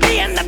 be in the